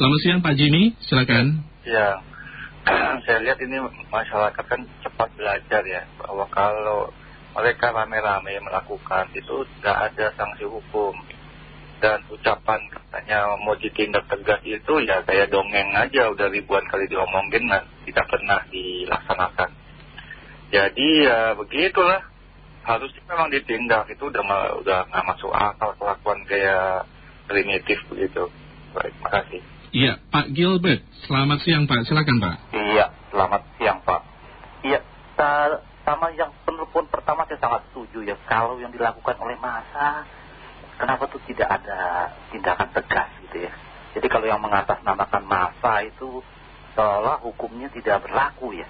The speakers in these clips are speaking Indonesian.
Selamat siang Pak Jimmy, silakan. Ya, saya lihat ini masyarakat kan cepat belajar ya, bahwa kalau mereka rame-rame melakukan itu tidak ada sanksi hukum. Dan ucapan katanya mau ditindak tegas itu ya kayak dongeng aja, udah ribuan kali diomongin dan tidak pernah dilaksanakan. Jadi ya begitulah, harusnya memang ditindak, itu udah, udah nggak masuk akal kelakuan kayak primitif begitu. Baik, makasih. Iya, Pak Gilbert, selamat siang Pak, silakan Pak. Iya, selamat siang Pak. Iya, sama yang penelpon pertama saya sangat setuju ya, kalau yang dilakukan oleh masa kenapa tuh tidak ada tindakan tegas gitu ya. Jadi kalau yang mengatasnamakan masa itu seolah hukumnya tidak berlaku ya.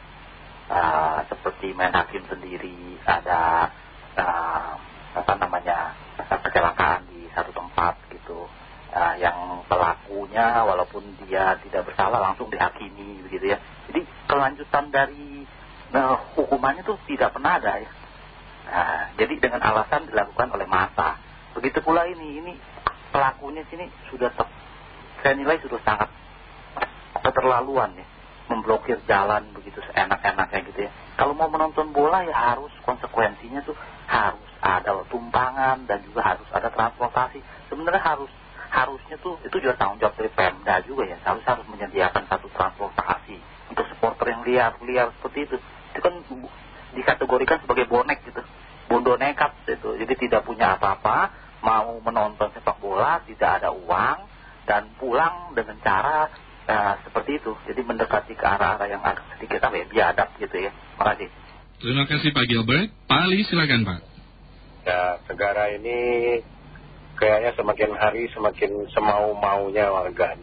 Uh, seperti main hakim sendiri ada uh, apa namanya kecelakaan di satu tempat gitu uh, yang pelakunya walaupun dia tidak bersalah langsung dihakimi begitu ya jadi kelanjutan dari nah, hukumannya itu tidak pernah ada ya nah, jadi dengan alasan dilakukan oleh masa Begitu pula ini, ini pelakunya sini sudah saya nilai sudah sangat keterlaluan ya. Memblokir jalan begitu seenak-enaknya gitu ya. Kalau mau menonton bola ya harus konsekuensinya tuh harus ada tumpangan dan juga harus ada transportasi. Sebenarnya harus itu juga tanggung jawab dari Pemda juga ya. Harus harus menyediakan satu transportasi untuk supporter yang liar-liar seperti itu. Itu kan dikategorikan sebagai bonek gitu bondo nekat itu. Jadi tidak punya apa-apa, mau menonton sepak bola, tidak ada uang, dan pulang dengan cara uh, seperti itu. Jadi mendekati ke arah-arah yang agak sedikit apa ya, biadab gitu ya. Terima kasih. Terima kasih Pak Gilbert. Pak Ali silakan Pak. Ya, negara ini kayaknya semakin hari semakin semau-maunya warga.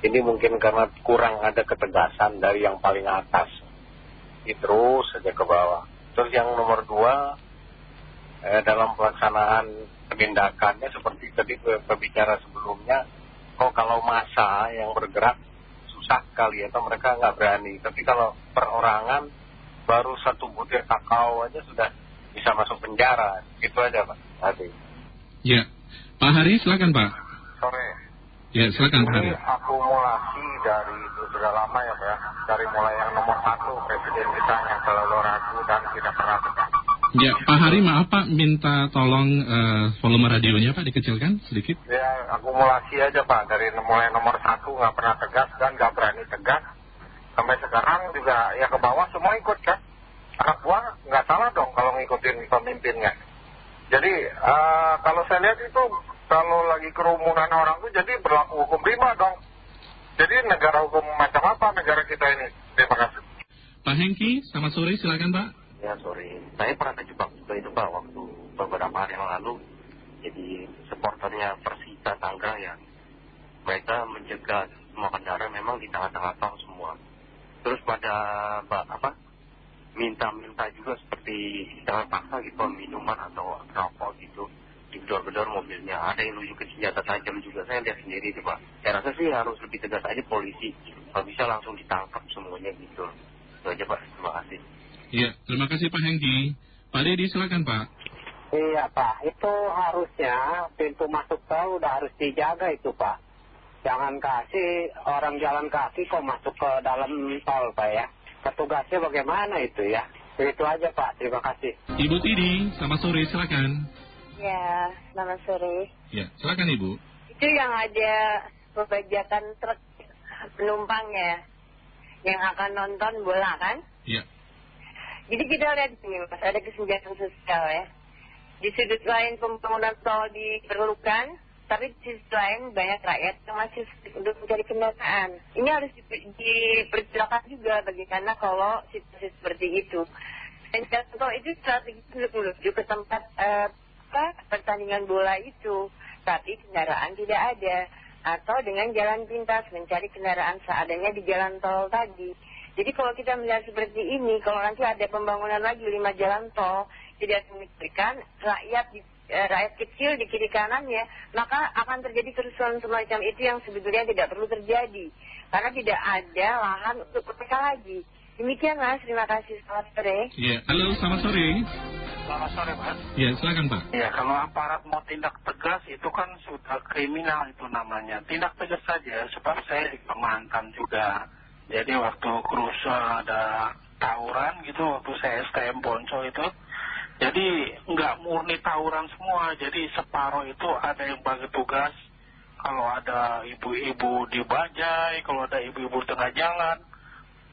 Ini mungkin karena kurang ada ketegasan dari yang paling atas. Ini terus saja ke bawah. Terus yang nomor dua, eh, dalam pelaksanaan penindakannya seperti tadi pembicara sebelumnya kok kalau masa yang bergerak susah kali atau mereka nggak berani tapi kalau perorangan baru satu butir kakao aja sudah bisa masuk penjara itu aja Pak Hari ya Pak Hari silakan Pak sore ya silakan Pak Hari akumulasi dari sudah lama ya Pak ya dari mulai yang nomor satu presiden kita yang selalu ragu dan tidak pernah tegak Ya, Pak Hari maaf Pak, minta tolong uh, volume radionya Pak dikecilkan sedikit. Ya, akumulasi aja Pak, dari mulai nomor satu nggak pernah tegas dan nggak berani tegas. Sampai sekarang juga ya ke bawah semua ikut kan. Anak buah nggak salah dong kalau ngikutin pemimpinnya. Jadi uh, kalau saya lihat itu kalau lagi kerumunan orang tuh jadi berlaku hukum prima dong. Jadi negara hukum macam apa negara kita ini? Terima kasih. Pak Hengki, selamat sore silakan Pak. Ya sorry, saya pernah terjebak juga itu Pak waktu beberapa hari yang lalu jadi supporternya Persita Tangerang ya. Mereka menjaga semua kendaraan memang di tengah-tengah tol semua. Terus pada apa minta-minta juga seperti jangan paksa gitu minuman atau rokok gitu digedor-gedor mobilnya. Ada yang nunjukin senjata tajam juga. Saya lihat sendiri itu Pak. Saya rasa sih harus lebih tegas aja polisi. Kalau bisa langsung ditangkap semuanya gitu. Itu aja Pak. Terima kasih. Iya, terima kasih Pak Hengki. Pak Dedi, silakan Pak. Iya Pak, itu harusnya pintu masuk tol udah harus dijaga itu Pak. Jangan kasih orang jalan kaki kok masuk ke dalam tol Pak ya. Petugasnya bagaimana itu ya. Begitu aja Pak, terima kasih. Ibu Tidi, selamat sore, silakan. Ya, selamat sore. Ya, silakan Ibu. Itu yang ada pembajakan truk penumpangnya yang akan nonton bola kan? Iya. Jadi kita lihat di sini mas, ada kesenjangan sosial ya. Di sudut lain pembangunan tol diperlukan, tapi di sisi lain banyak rakyat yang masih untuk mencari kendaraan. Ini harus dipersilakan juga bagaimana kalau situasi seperti itu. Dan contoh itu strategi untuk menuju ke tempat eh, apa, pertandingan bola itu, tapi kendaraan tidak ada. Atau dengan jalan pintas mencari kendaraan seadanya di jalan tol tadi. Jadi kalau kita melihat seperti ini, kalau nanti ada pembangunan lagi lima jalan tol, tidak memikirkan rakyat eh, rakyat kecil di kiri kanannya, maka akan terjadi kerusuhan semacam itu yang sebetulnya tidak perlu terjadi. Karena tidak ada lahan untuk mereka lagi. Demikian Mas, terima kasih. Selamat sore. Ya, halo, selamat sore. Selamat sore Mas. Ya, silakan Pak. Ya kalau aparat mau tindak tegas itu kan sudah kriminal itu namanya. Tindak tegas saja sebab saya juga mantan juga. Jadi waktu kerusuhan ada tawuran gitu waktu saya STM Bonco itu. Jadi nggak murni tawuran semua. Jadi separuh itu ada yang bagi tugas. Kalau ada ibu-ibu di bajai, kalau ada ibu-ibu tengah jalan,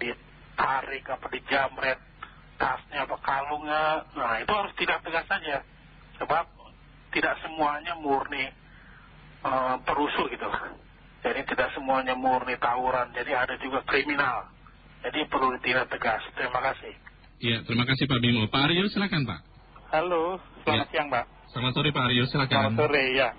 ditarik apa dijamret tasnya apa kalungnya. Nah itu harus tidak tegas saja. Sebab tidak semuanya murni uh, perusuh gitu. Jadi tidak semuanya murni tawuran. Jadi ada juga kriminal. Jadi perlu ditindak tegas. Terima kasih. Ya, terima kasih Pak Bimo. Pak Aryo, silakan Pak. Halo, selamat Ya. siang Pak. Selamat sore Pak Aryo, silakan. Selamat sore ya.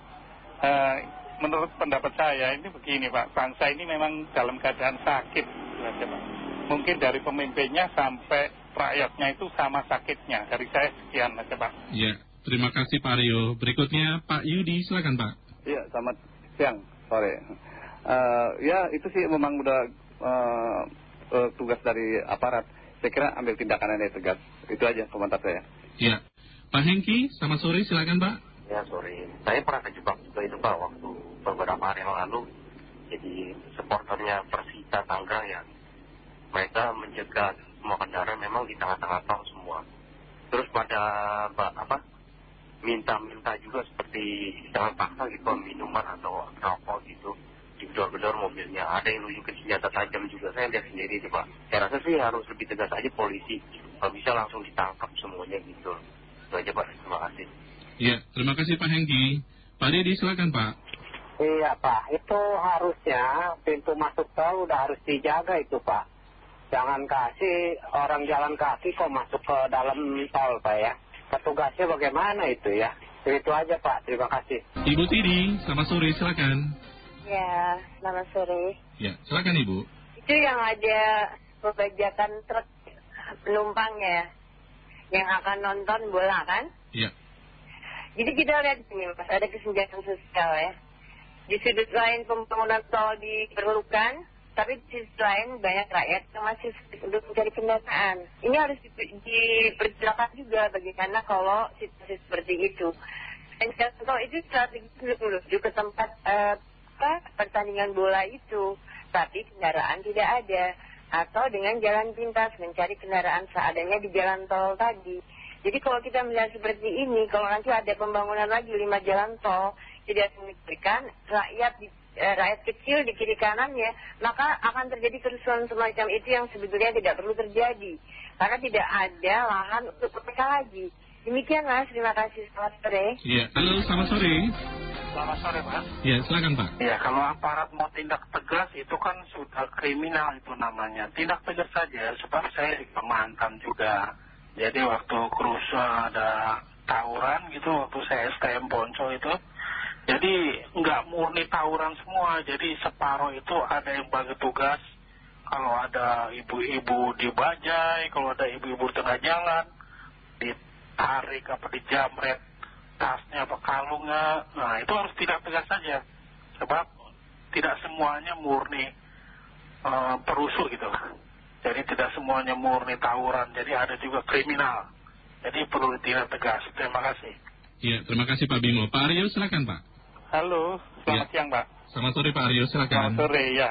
Eh, menurut pendapat saya ini begini Pak, bangsa ini memang dalam keadaan sakit. gitu aja, Pak. Mungkin dari pemimpinnya sampai rakyatnya itu sama sakitnya. Dari saya sekian aja Pak. Ya, terima kasih Pak Aryo. Berikutnya Pak Yudi, silakan Pak. Iya, selamat siang, sore. Eh, ya, itu sih memang udah eh, tugas dari aparat. Saya kira ambil tindakan yang tegas. Itu aja komentar saya. Ya, Pak Hengki, selamat sore, silakan Pak. Ya sore, saya pernah terjebak juga itu Pak waktu beberapa hari yang lalu jadi supporternya Persita Tangerang ya. Mereka menjaga semua kendaraan memang di tengah-tengah tol semua. Terus pada Pak, apa minta-minta juga seperti jangan paksa gitu minuman atau rokok gitu digedor-gedor mobilnya. Ada yang nunjukin senjata tajam juga. Saya lihat sendiri itu Pak. Saya rasa sih harus lebih tegas aja polisi. Kalau bisa langsung ditangkap semuanya gitu. Itu aja Pak. Terima kasih. Ya, terima kasih Pak Hengki. Pak Dedi, silakan Pak. Iya Pak, itu harusnya pintu masuk tol udah harus dijaga itu Pak. Jangan kasih orang jalan kaki kok masuk ke dalam tol Pak ya. Petugasnya bagaimana itu ya. Itu aja Pak, terima kasih. Ibu Tidi, selamat sore, silakan. Ya, selamat sore. Ya, silakan Ibu. Itu yang ada pembajakan truk penumpangnya yang akan nonton bola kan? Ya, Jadi kita lihat di sini mas, ada kesenjangan sosial ya. Di sudut lain pembangunan tol diperlukan, tapi di sisi lain banyak rakyat yang masih untuk mencari kendaraan. Ini harus di- diperjelaskan juga bagaimana kalau situasi seperti itu. Dan contoh itu strategi untuk menuju ke tempat eh, apa, pertandingan bola itu, tapi kendaraan tidak ada. Atau dengan jalan pintas mencari kendaraan seadanya di jalan tol tadi. Jadi kalau kita melihat seperti ini, kalau nanti ada pembangunan lagi lima jalan tol, akan memikirkan rakyat di, eh, rakyat kecil di kiri kanannya, maka akan terjadi kerusuhan semacam itu yang sebetulnya tidak perlu terjadi. Karena tidak ada lahan untuk mereka lagi. Demikian mas, terima kasih. Selamat sore. ya. Halo, selamat sore. Selamat sore Mas. Ya, silakan Pak. Ya kalau aparat mau tindak tegas itu kan sudah kriminal itu namanya. Tindak tegas saja sebab saya juga mantan juga. Jadi waktu kerusuhan ada tawuran gitu waktu saya STM Bonco itu. Jadi nggak murni tawuran semua. Jadi separuh itu ada yang bagi tugas. Kalau ada ibu-ibu di bajai, kalau ada ibu-ibu tengah jalan, ditarik apa dijamret tasnya apa kalungnya. Nah itu harus tidak tegas saja. Sebab tidak semuanya murni eh, perusuh gitu. Jadi tidak semuanya murni tawuran. Jadi ada juga kriminal. Jadi perlu ditindak tegas. Terima kasih. Ya, terima kasih Pak Bimo. Pak Aryo, silakan Pak. Halo, selamat Ya. siang Pak. Selamat sore Pak Aryo, silakan. Selamat sore ya.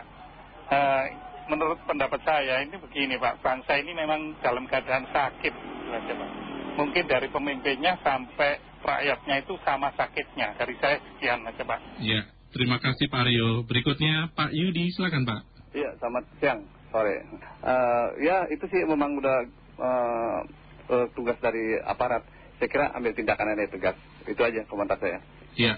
Eh, menurut pendapat saya ini begini Pak, bangsa ini memang dalam keadaan sakit. gitu aja, Pak. Mungkin dari pemimpinnya sampai rakyatnya itu sama sakitnya. Dari saya sekian aja Pak. Ya, terima kasih Pak Aryo. Berikutnya Pak Yudi, silakan Pak. Iya, selamat siang, sore. Eh, ya, itu sih memang udah eh, eh, tugas dari aparat. Saya kira ambil tindakan yang tegas. Itu aja komentar saya. Ya,